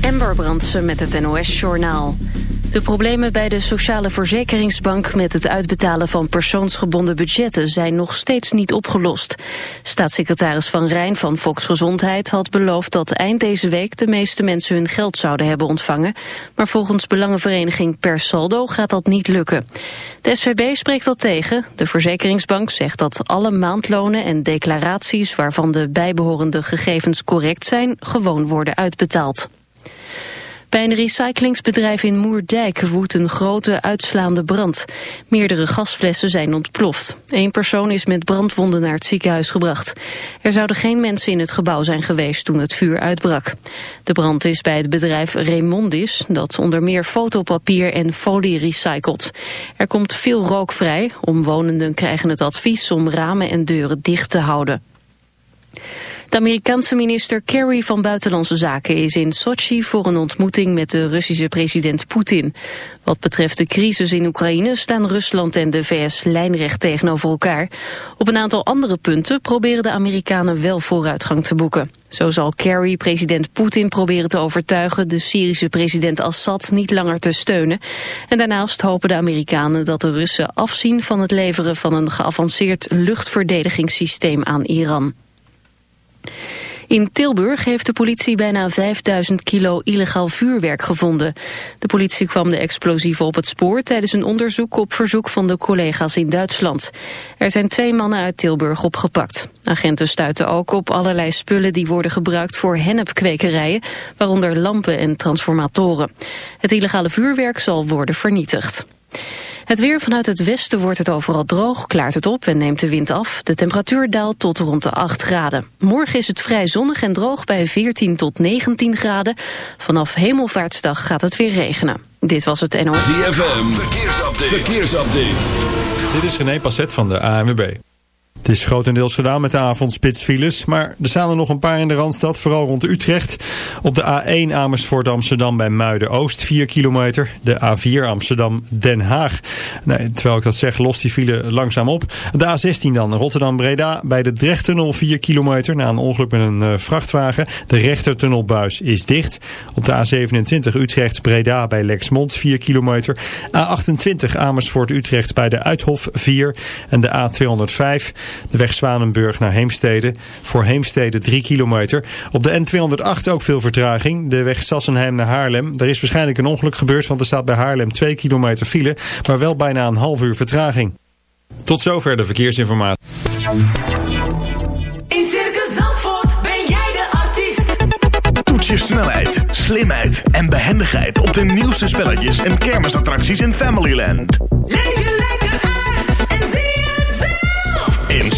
Amber Brandsen met het NOS-journaal. De problemen bij de Sociale Verzekeringsbank met het uitbetalen van persoonsgebonden budgetten zijn nog steeds niet opgelost. Staatssecretaris Van Rijn van Volksgezondheid had beloofd dat eind deze week de meeste mensen hun geld zouden hebben ontvangen. Maar volgens Belangenvereniging Per Saldo gaat dat niet lukken. De SVB spreekt dat tegen. De verzekeringsbank zegt dat alle maandlonen en declaraties waarvan de bijbehorende gegevens correct zijn gewoon worden uitbetaald. Bij een recyclingsbedrijf in Moerdijk woedt een grote uitslaande brand. Meerdere gasflessen zijn ontploft. Eén persoon is met brandwonden naar het ziekenhuis gebracht. Er zouden geen mensen in het gebouw zijn geweest toen het vuur uitbrak. De brand is bij het bedrijf Remondis, dat onder meer fotopapier en folie recycelt. Er komt veel rook vrij. Omwonenden krijgen het advies om ramen en deuren dicht te houden. De Amerikaanse minister Kerry van Buitenlandse Zaken is in Sochi voor een ontmoeting met de Russische president Poetin. Wat betreft de crisis in Oekraïne staan Rusland en de VS lijnrecht tegenover elkaar. Op een aantal andere punten proberen de Amerikanen wel vooruitgang te boeken. Zo zal Kerry president Poetin proberen te overtuigen de Syrische president Assad niet langer te steunen. En daarnaast hopen de Amerikanen dat de Russen afzien van het leveren van een geavanceerd luchtverdedigingssysteem aan Iran. In Tilburg heeft de politie bijna 5000 kilo illegaal vuurwerk gevonden. De politie kwam de explosieven op het spoor tijdens een onderzoek op verzoek van de collega's in Duitsland. Er zijn twee mannen uit Tilburg opgepakt. Agenten stuiten ook op allerlei spullen die worden gebruikt voor hennepkwekerijen, waaronder lampen en transformatoren. Het illegale vuurwerk zal worden vernietigd. Het weer vanuit het westen wordt het overal droog, klaart het op en neemt de wind af. De temperatuur daalt tot rond de 8 graden. Morgen is het vrij zonnig en droog bij 14 tot 19 graden. Vanaf hemelvaartsdag gaat het weer regenen. Dit was het NOS. ZFM, verkeersupdate. verkeersupdate. Dit is René Passet van de ANWB. Het is grotendeels gedaan met de avondspitsfiles, maar er staan er nog een paar in de Randstad, vooral rond Utrecht. Op de A1 Amersfoort Amsterdam bij Muiden-Oost, 4 kilometer. De A4 Amsterdam-Den Haag. Nee, terwijl ik dat zeg, lost die file langzaam op. De A16 dan, Rotterdam-Breda bij de Drechttunnel, 4 kilometer. Na een ongeluk met een uh, vrachtwagen. De rechtertunnelbuis is dicht. Op de A27 Utrecht-Breda bij Lexmond, 4 kilometer. A28 Amersfoort-Utrecht bij de Uithof, 4. En de A205 de weg Zwanenburg naar Heemstede. Voor Heemstede 3 kilometer. Op de N208 ook veel vertraging. De weg Sassenheim naar Haarlem. Er is waarschijnlijk een ongeluk gebeurd, want er staat bij Haarlem 2 kilometer file. Maar wel bijna een half uur vertraging. Tot zover de verkeersinformatie. In Circus Zandvoort ben jij de artiest. Toets je snelheid, slimheid en behendigheid op de nieuwste spelletjes en kermisattracties in Familyland. Leef je lekker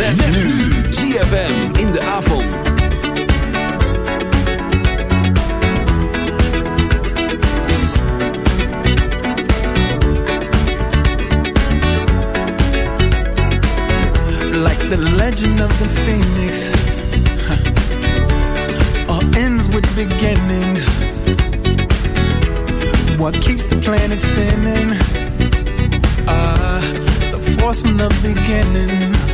ZFM. Met, nu. ZFM in de avond. like the legend of the phoenix all ends with beginnings what keeps the planet spinning. Ah, the force from the beginning.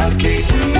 I keep you.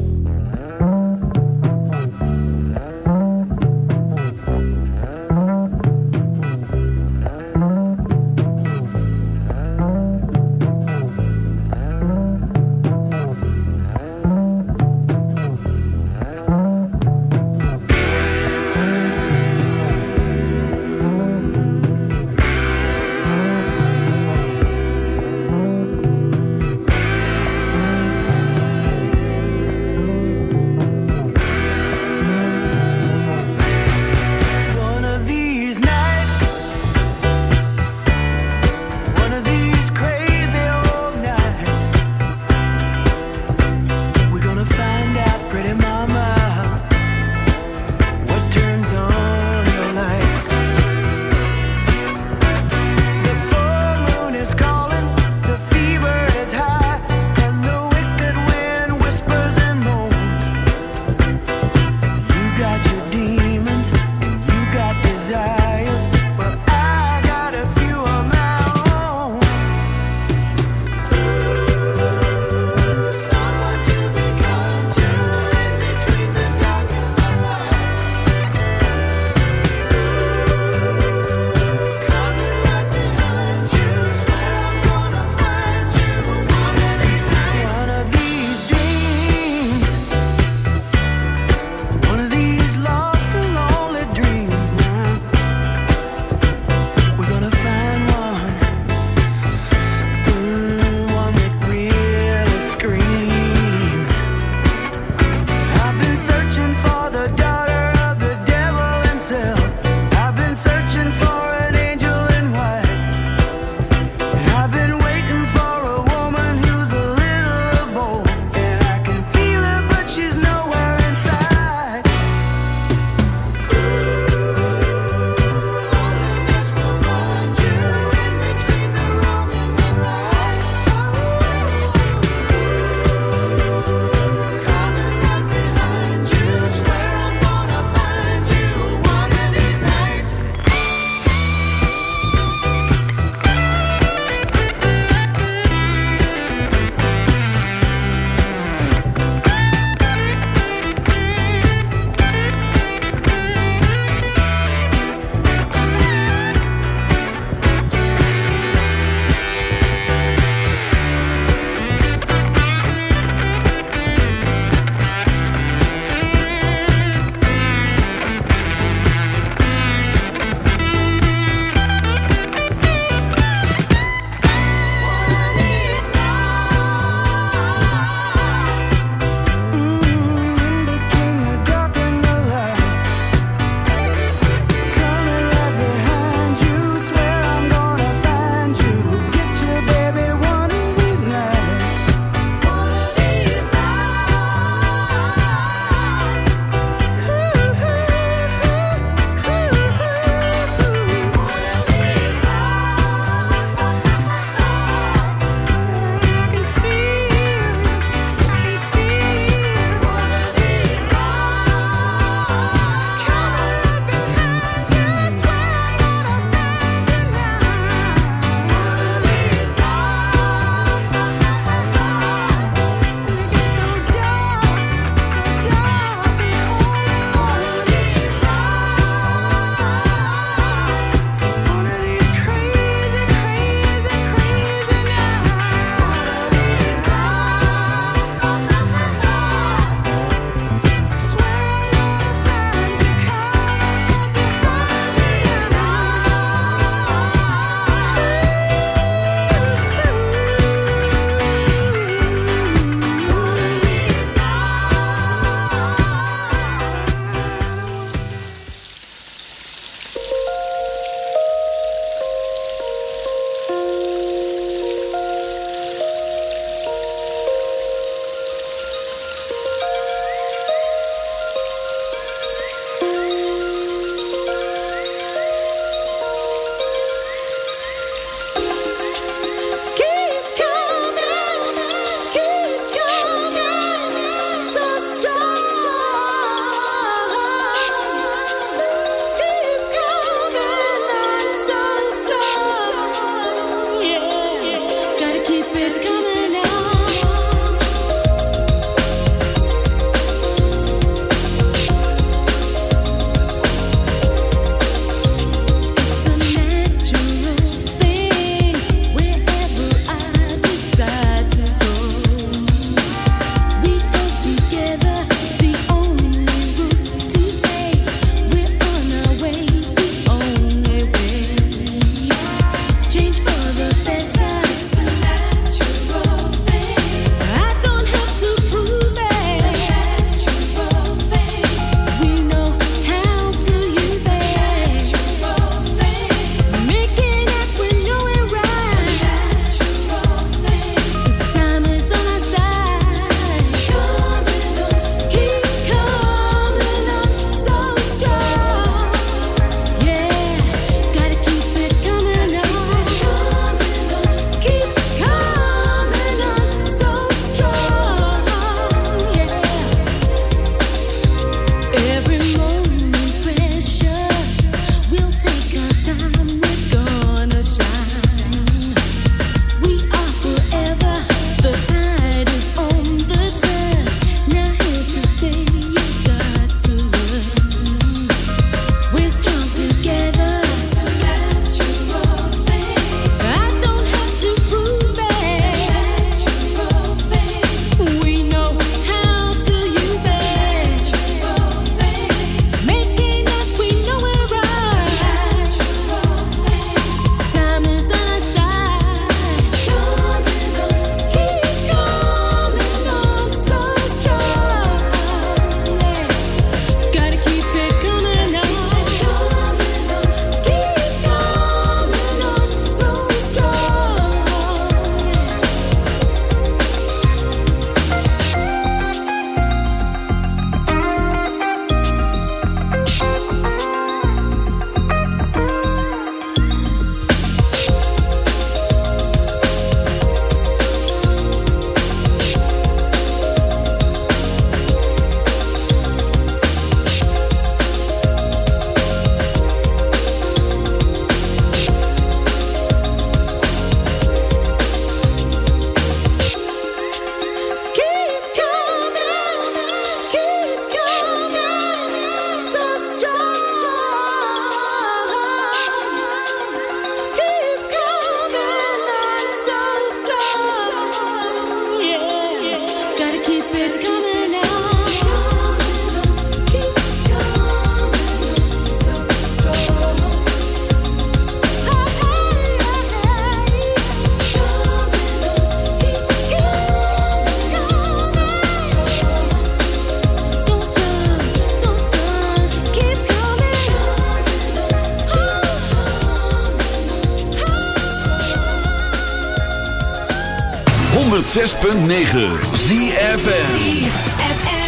106.9 ZFM.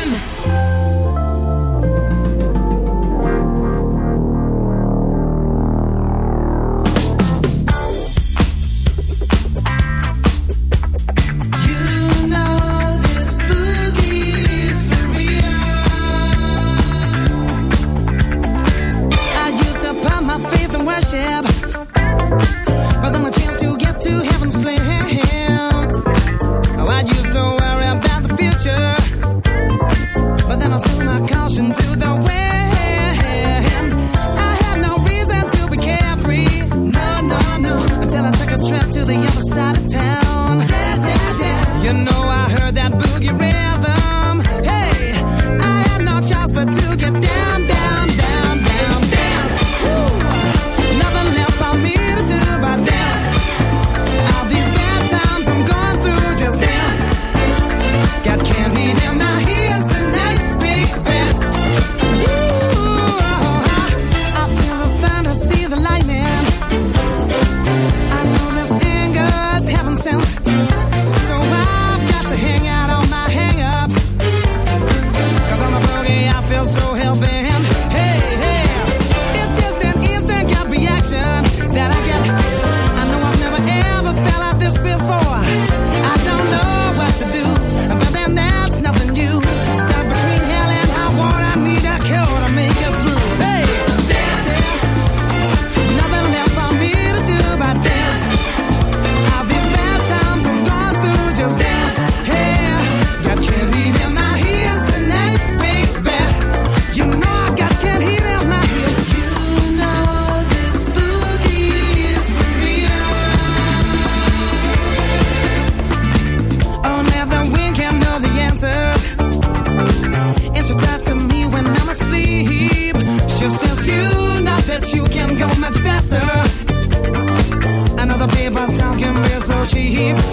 Keep.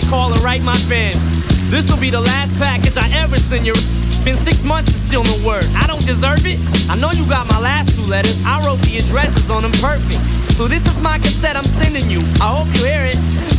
To call and write my fans. This will be the last package I ever send you. Been six months and still no word. I don't deserve it. I know you got my last two letters. I wrote the addresses on them perfect. So this is my cassette I'm sending you. I hope you hear it.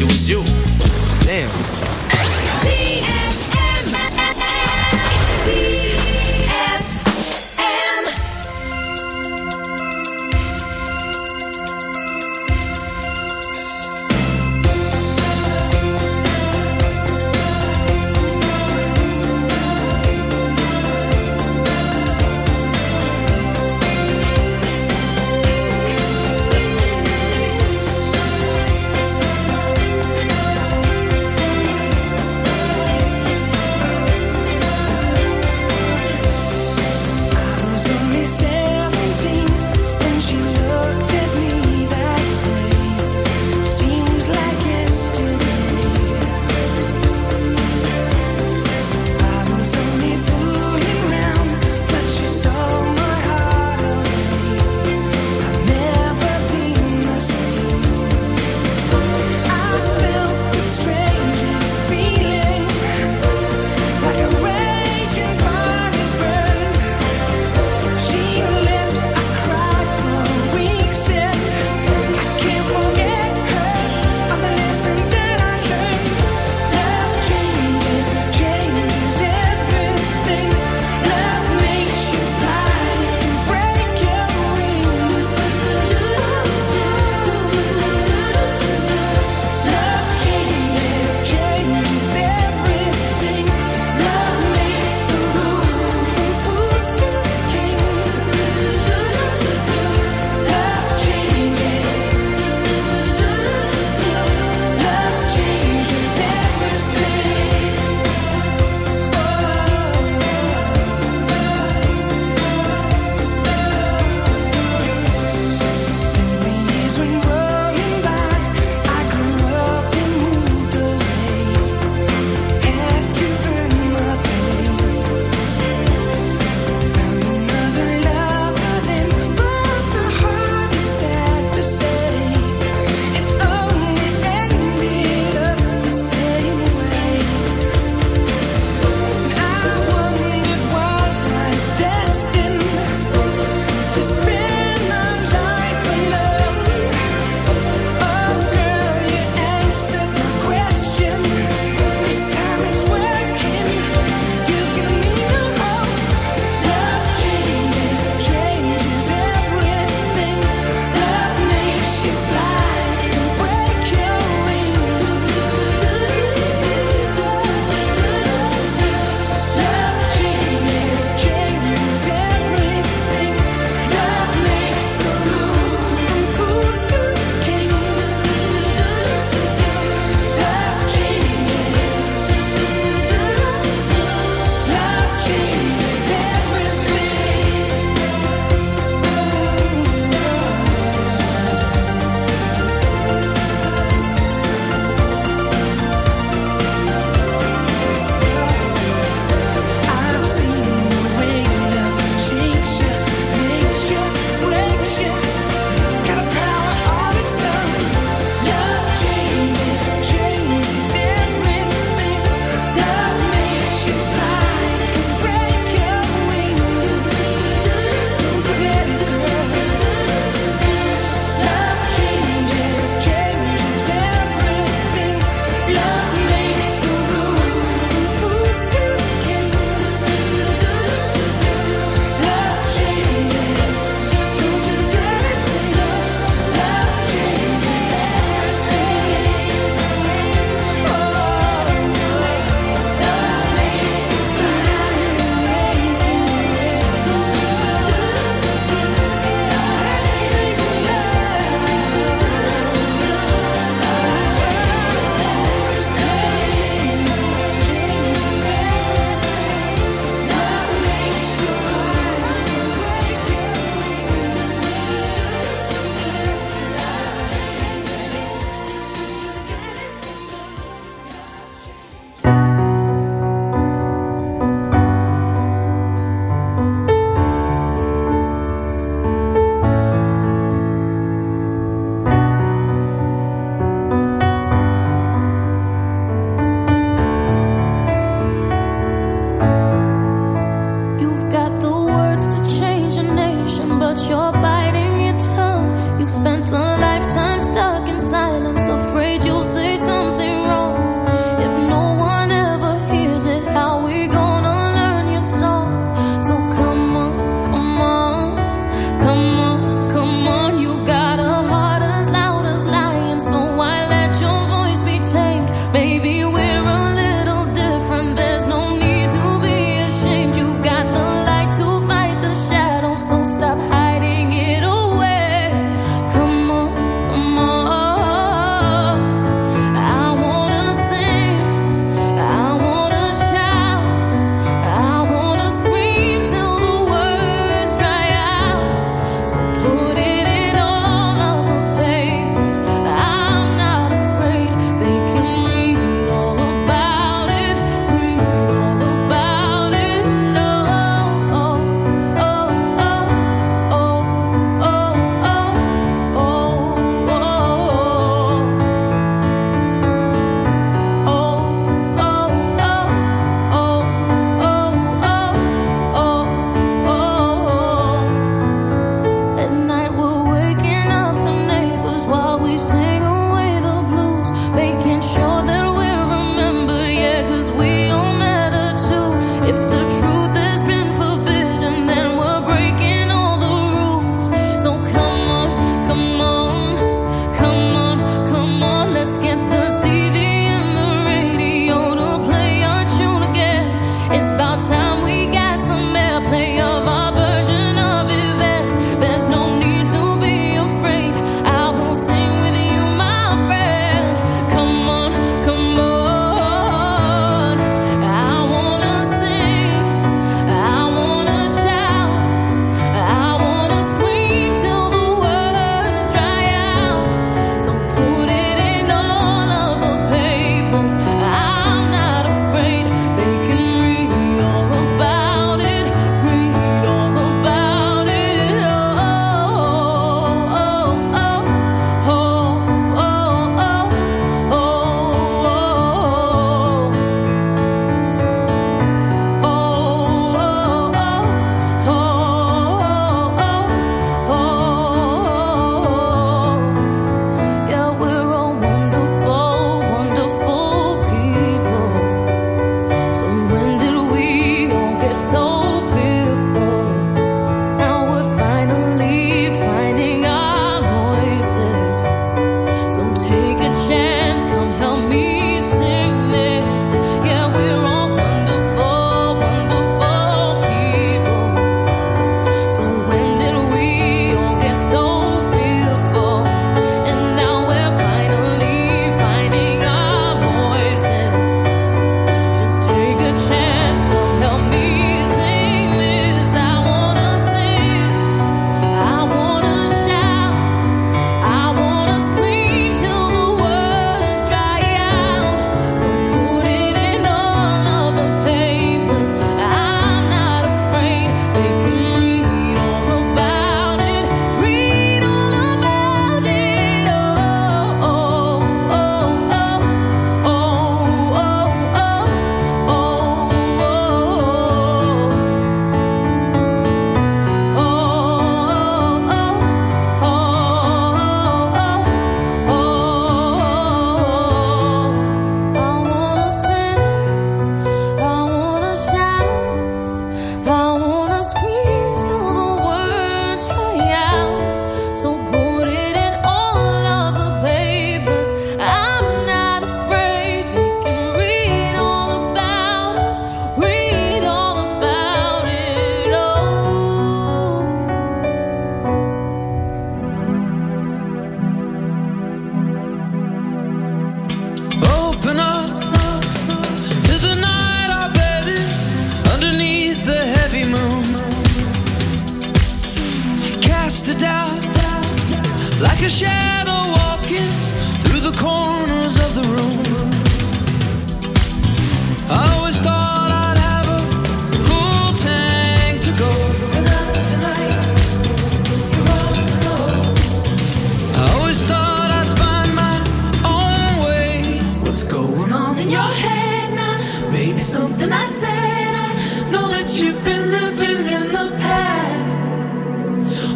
it was you. Damn.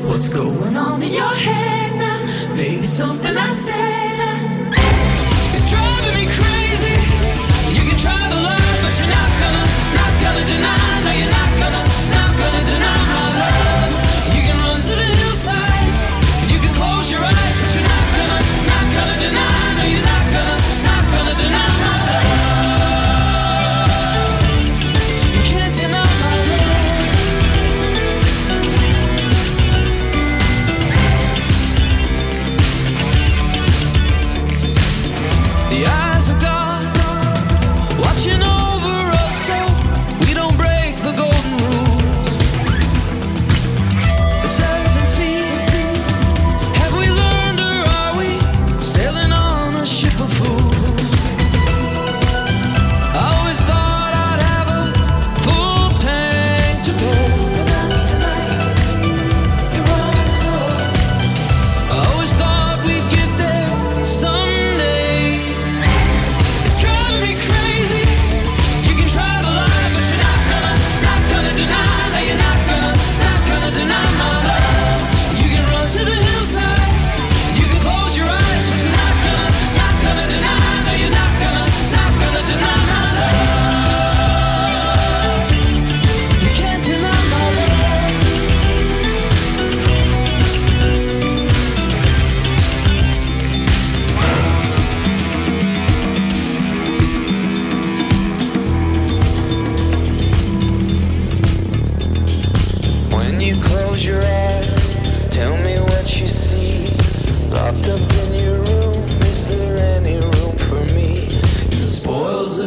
What's going on in your head now? Maybe something I said.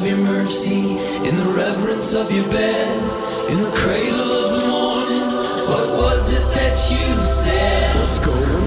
your mercy, in the reverence of your bed, in the cradle of the morning. What was it that you said? Let's go.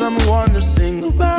someone to sing about.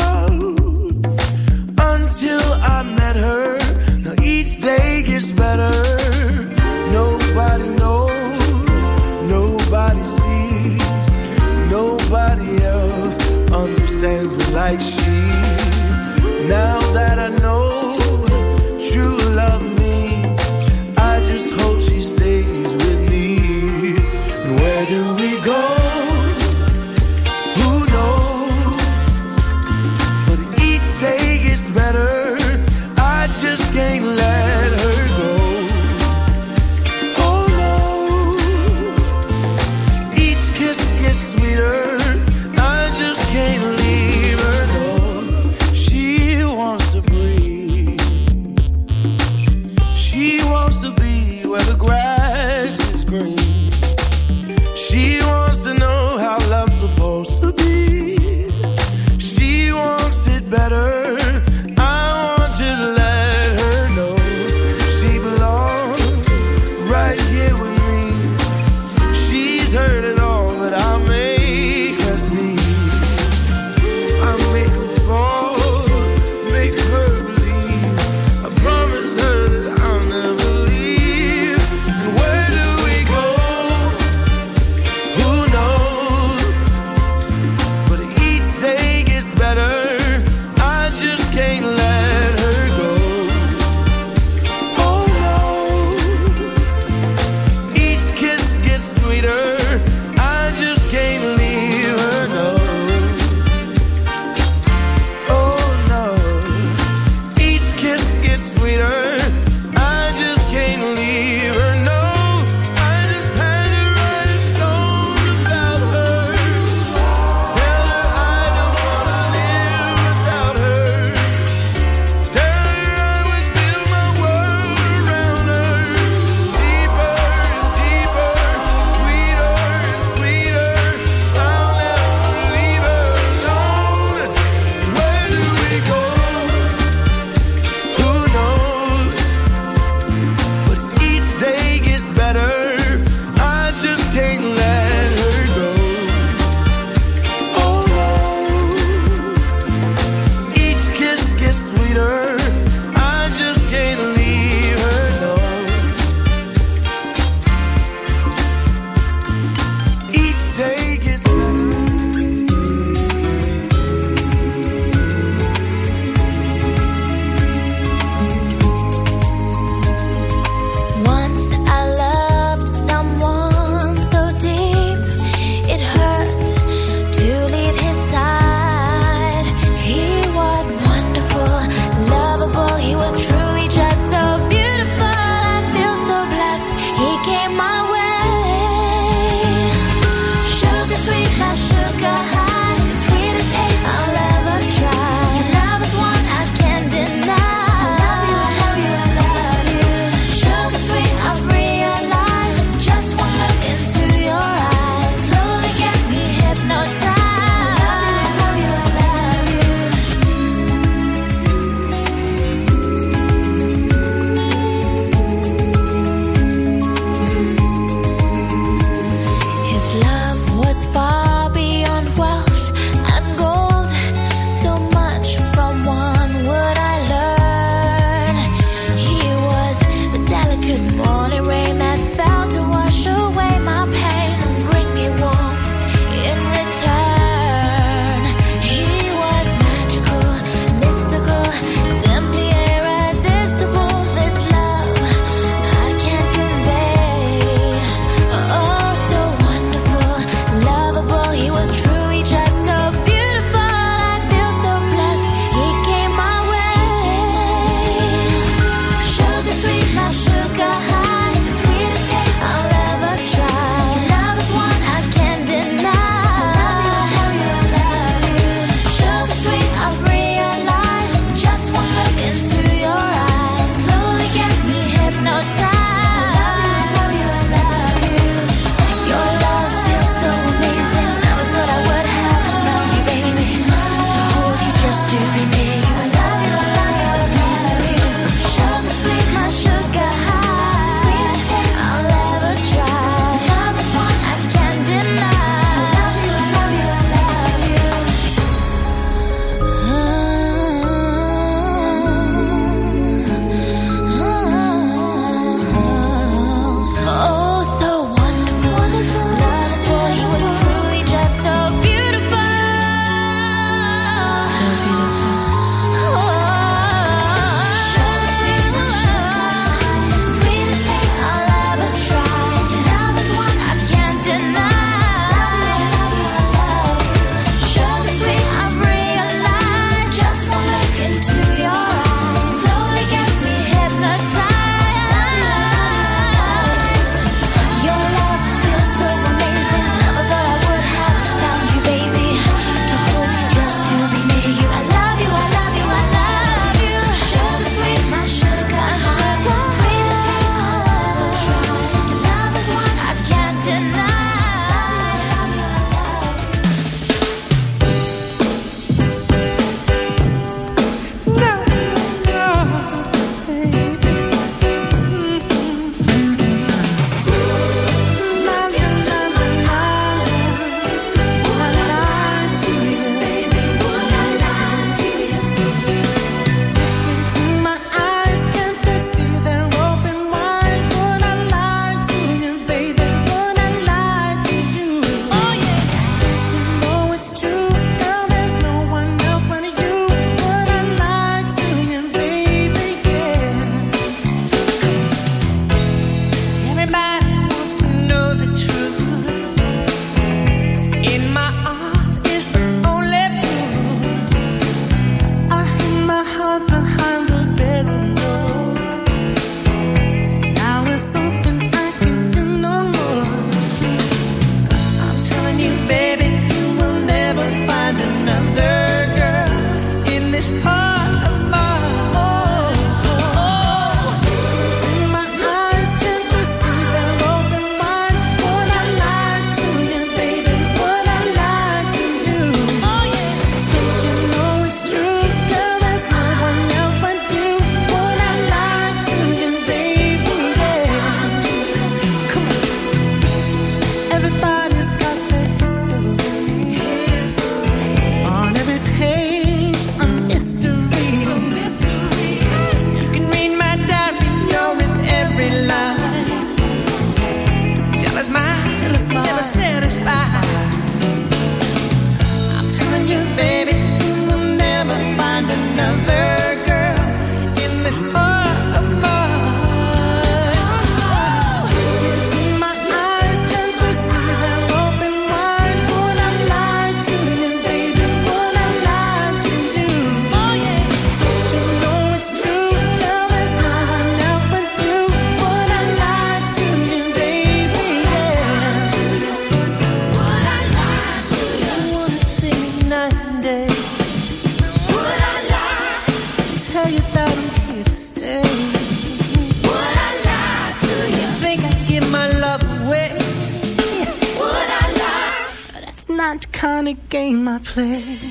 Play.